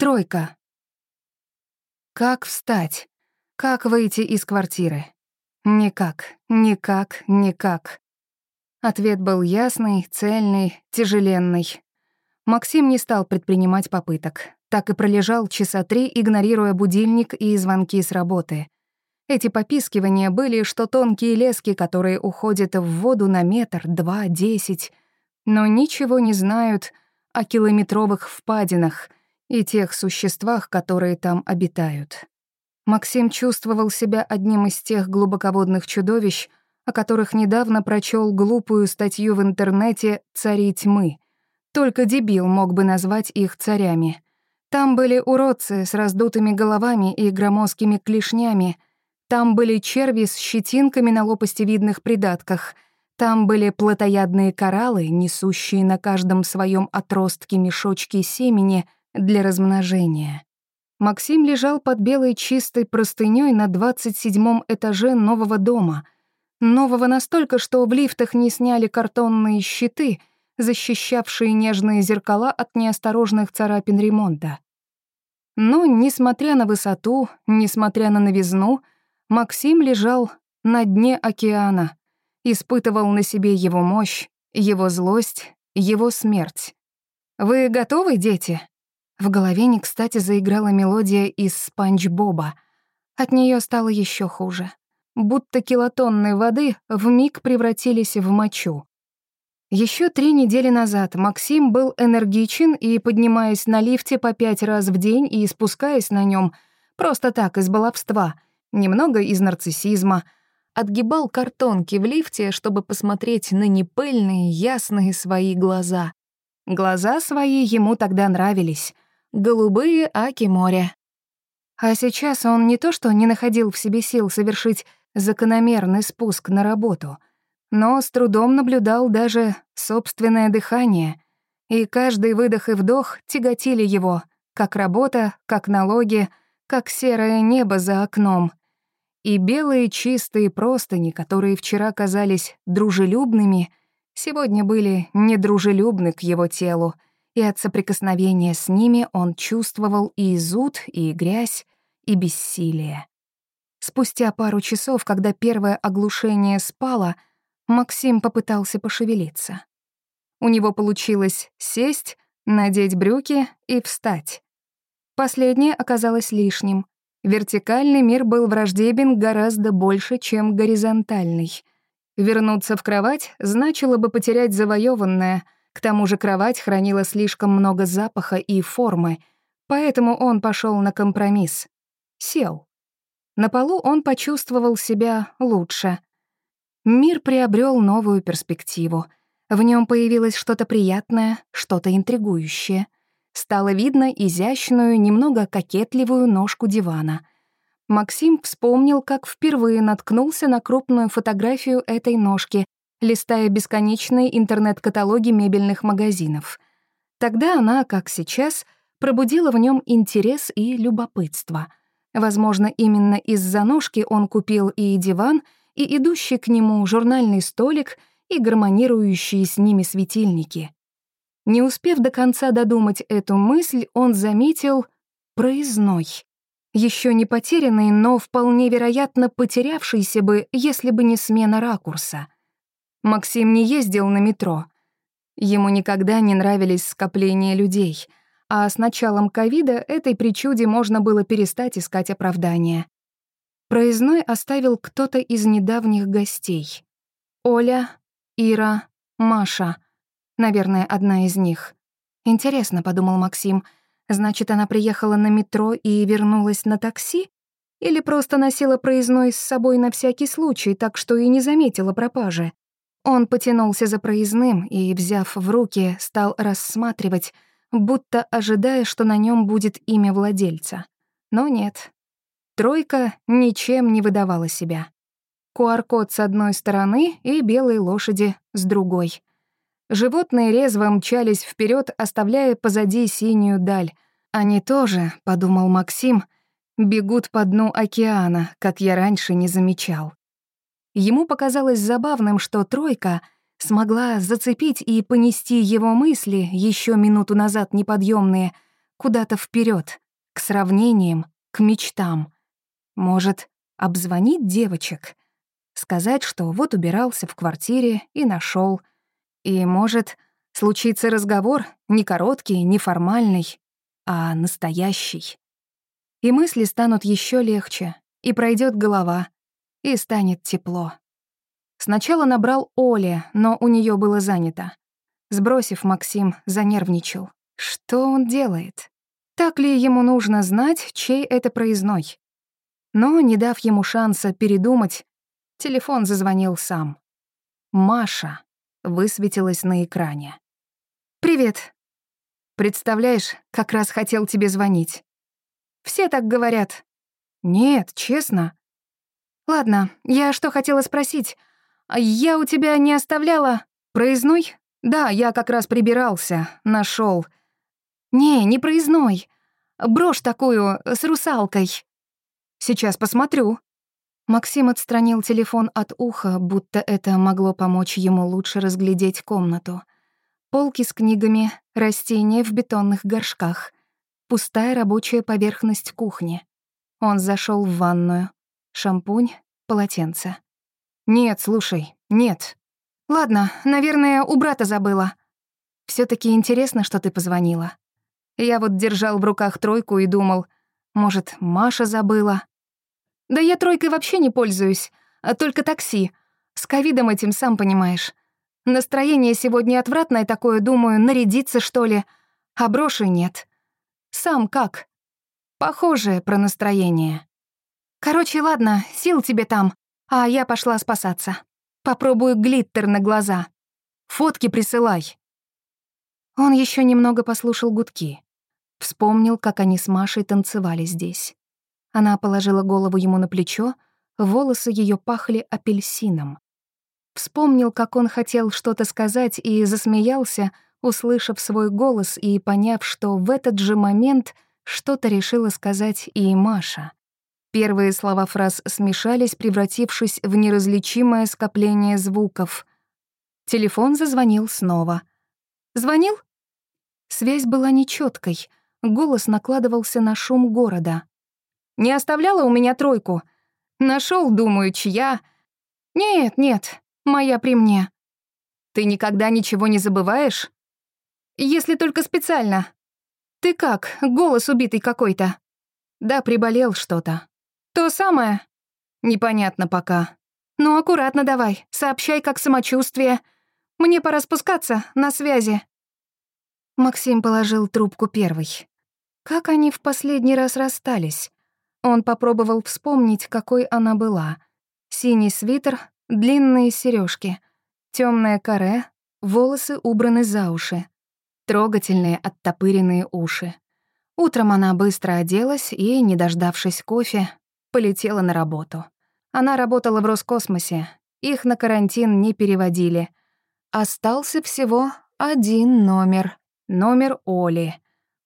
Тройка. Как встать? Как выйти из квартиры? Никак, никак, никак. Ответ был ясный, цельный, тяжеленный. Максим не стал предпринимать попыток. Так и пролежал часа три, игнорируя будильник и звонки с работы. Эти попискивания были, что тонкие лески, которые уходят в воду на метр, два, десять, но ничего не знают о километровых впадинах и тех существах, которые там обитают. Максим чувствовал себя одним из тех глубоководных чудовищ, о которых недавно прочел глупую статью в интернете «Цари тьмы». Только дебил мог бы назвать их царями. Там были уродцы с раздутыми головами и громоздкими клешнями. Там были черви с щетинками на лопастевидных придатках. Там были плотоядные кораллы, несущие на каждом своем отростке мешочки семени для размножения. Максим лежал под белой чистой простынёй на 27 этаже нового дома. Нового настолько, что в лифтах не сняли картонные щиты, защищавшие нежные зеркала от неосторожных царапин ремонта. Но, несмотря на высоту, несмотря на новизну, Максим лежал на дне океана, испытывал на себе его мощь, его злость, его смерть. «Вы готовы, дети?» В голове не кстати заиграла мелодия из «Спанч Боба». От нее стало еще хуже. Будто килотонны воды вмиг превратились в мочу. Еще три недели назад Максим был энергичен и, поднимаясь на лифте по пять раз в день и спускаясь на нем, просто так, из баловства, немного из нарциссизма, отгибал картонки в лифте, чтобы посмотреть на непыльные, ясные свои глаза. Глаза свои ему тогда нравились — голубые аки моря. А сейчас он не то что не находил в себе сил совершить закономерный спуск на работу, но с трудом наблюдал даже собственное дыхание, и каждый выдох и вдох тяготили его, как работа, как налоги, как серое небо за окном. И белые чистые простыни, которые вчера казались дружелюбными, сегодня были недружелюбны к его телу — и от соприкосновения с ними он чувствовал и зуд, и грязь, и бессилие. Спустя пару часов, когда первое оглушение спало, Максим попытался пошевелиться. У него получилось сесть, надеть брюки и встать. Последнее оказалось лишним. Вертикальный мир был враждебен гораздо больше, чем горизонтальный. Вернуться в кровать значило бы потерять завоеванное — к тому же кровать хранила слишком много запаха и формы, поэтому он пошел на компромисс. Сел. На полу он почувствовал себя лучше. Мир приобрел новую перспективу. В нем появилось что-то приятное, что-то интригующее. Стало видно изящную, немного кокетливую ножку дивана. Максим вспомнил, как впервые наткнулся на крупную фотографию этой ножки листая бесконечные интернет-каталоги мебельных магазинов. Тогда она, как сейчас, пробудила в нем интерес и любопытство. Возможно, именно из-за ножки он купил и диван, и идущий к нему журнальный столик, и гармонирующие с ними светильники. Не успев до конца додумать эту мысль, он заметил проездной. Еще не потерянный, но вполне вероятно потерявшийся бы, если бы не смена ракурса — Максим не ездил на метро. Ему никогда не нравились скопления людей, а с началом ковида этой причуде можно было перестать искать оправдания. Проездной оставил кто-то из недавних гостей. Оля, Ира, Маша. Наверное, одна из них. «Интересно», — подумал Максим, «значит, она приехала на метро и вернулась на такси? Или просто носила проездной с собой на всякий случай, так что и не заметила пропажи?» Он потянулся за проездным и, взяв в руки, стал рассматривать, будто ожидая, что на нем будет имя владельца. Но нет. Тройка ничем не выдавала себя. QR-код с одной стороны и белые лошади с другой. Животные резво мчались вперед, оставляя позади синюю даль. Они тоже, — подумал Максим, — бегут по дну океана, как я раньше не замечал. Ему показалось забавным, что тройка смогла зацепить и понести его мысли, еще минуту назад неподъемные, куда-то вперед, к сравнениям, к мечтам. Может, обзвонить девочек, сказать, что вот убирался в квартире и нашел. И, может, случится разговор не короткий, не формальный, а настоящий. И мысли станут еще легче, и пройдет голова, и станет тепло. Сначала набрал Оле, но у нее было занято. Сбросив, Максим занервничал. Что он делает? Так ли ему нужно знать, чей это проездной? Но, не дав ему шанса передумать, телефон зазвонил сам. «Маша» высветилась на экране. «Привет. Представляешь, как раз хотел тебе звонить. Все так говорят. Нет, честно. Ладно, я что хотела спросить. Я у тебя не оставляла проездной? Да, я как раз прибирался, нашел. Не, не проездной. Брошь такую, с русалкой. Сейчас посмотрю. Максим отстранил телефон от уха, будто это могло помочь ему лучше разглядеть комнату. Полки с книгами, растения в бетонных горшках, пустая рабочая поверхность кухни. Он зашел в ванную. Шампунь, полотенце. «Нет, слушай, нет». «Ладно, наверное, у брата забыла. все таки интересно, что ты позвонила. Я вот держал в руках тройку и думал, может, Маша забыла. Да я тройкой вообще не пользуюсь, а только такси. С ковидом этим, сам понимаешь. Настроение сегодня отвратное такое, думаю, нарядиться, что ли. А броши нет. Сам как? Похожее про настроение. Короче, ладно, сил тебе там, а я пошла спасаться. Попробую глиттер на глаза. Фотки присылай. Он еще немного послушал гудки. Вспомнил, как они с Машей танцевали здесь. Она положила голову ему на плечо, волосы ее пахли апельсином. Вспомнил, как он хотел что-то сказать и засмеялся, услышав свой голос и поняв, что в этот же момент что-то решила сказать и Маша. Первые слова фраз смешались, превратившись в неразличимое скопление звуков. Телефон зазвонил снова. «Звонил?» Связь была нечеткой, голос накладывался на шум города. «Не оставляла у меня тройку? Нашел, думаю, чья?» «Нет, нет, моя при мне». «Ты никогда ничего не забываешь?» «Если только специально». «Ты как, голос убитый какой-то?» «Да, приболел что-то». «То самое?» «Непонятно пока». «Ну, аккуратно давай, сообщай, как самочувствие. Мне пора спускаться, на связи». Максим положил трубку первый. Как они в последний раз расстались? Он попробовал вспомнить, какой она была. Синий свитер, длинные сережки, темное каре, волосы убраны за уши, трогательные оттопыренные уши. Утром она быстро оделась и, не дождавшись кофе, полетела на работу. Она работала в Роскосмосе, их на карантин не переводили. Остался всего один номер, номер Оли.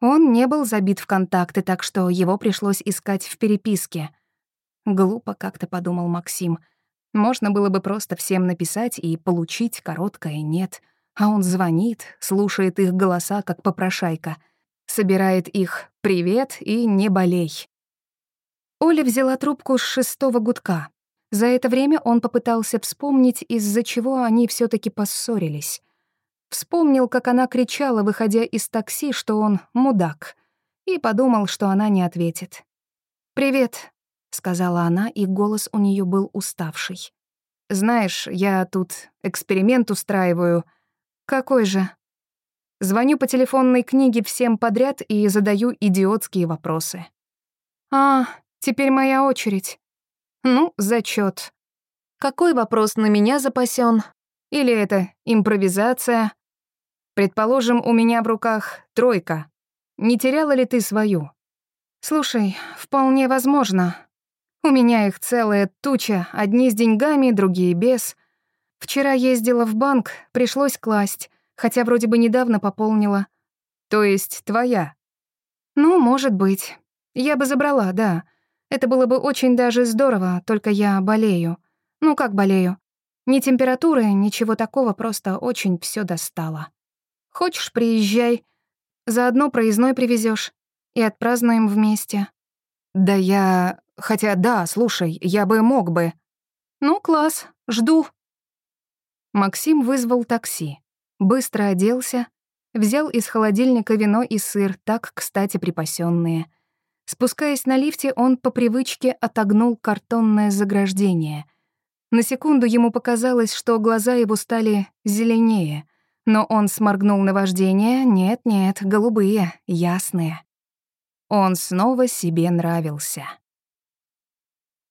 Он не был забит в контакты, так что его пришлось искать в переписке. Глупо как-то подумал Максим. Можно было бы просто всем написать и получить короткое «нет». А он звонит, слушает их голоса, как попрошайка. Собирает их «привет» и «не болей». Оля взяла трубку с шестого гудка. За это время он попытался вспомнить, из-за чего они все таки поссорились. Вспомнил, как она кричала, выходя из такси, что он мудак, и подумал, что она не ответит. «Привет», — сказала она, и голос у нее был уставший. «Знаешь, я тут эксперимент устраиваю. Какой же?» Звоню по телефонной книге всем подряд и задаю идиотские вопросы. «А, Теперь моя очередь. Ну, зачет. Какой вопрос на меня запасен? Или это импровизация? Предположим, у меня в руках тройка. Не теряла ли ты свою? Слушай, вполне возможно. У меня их целая туча, одни с деньгами, другие без. Вчера ездила в банк, пришлось класть, хотя вроде бы недавно пополнила. То есть твоя? Ну, может быть. Я бы забрала, да. Это было бы очень даже здорово, только я болею. Ну как болею? Ни температуры, ничего такого, просто очень все достало. Хочешь, приезжай. Заодно проездной привезешь. и отпразднуем вместе». «Да я... Хотя да, слушай, я бы мог бы...» «Ну, класс, жду». Максим вызвал такси, быстро оделся, взял из холодильника вино и сыр, так, кстати, припасенные. Спускаясь на лифте, он по привычке отогнул картонное заграждение. На секунду ему показалось, что глаза его стали зеленее, но он сморгнул на вождение. Нет-нет, голубые, ясные. Он снова себе нравился.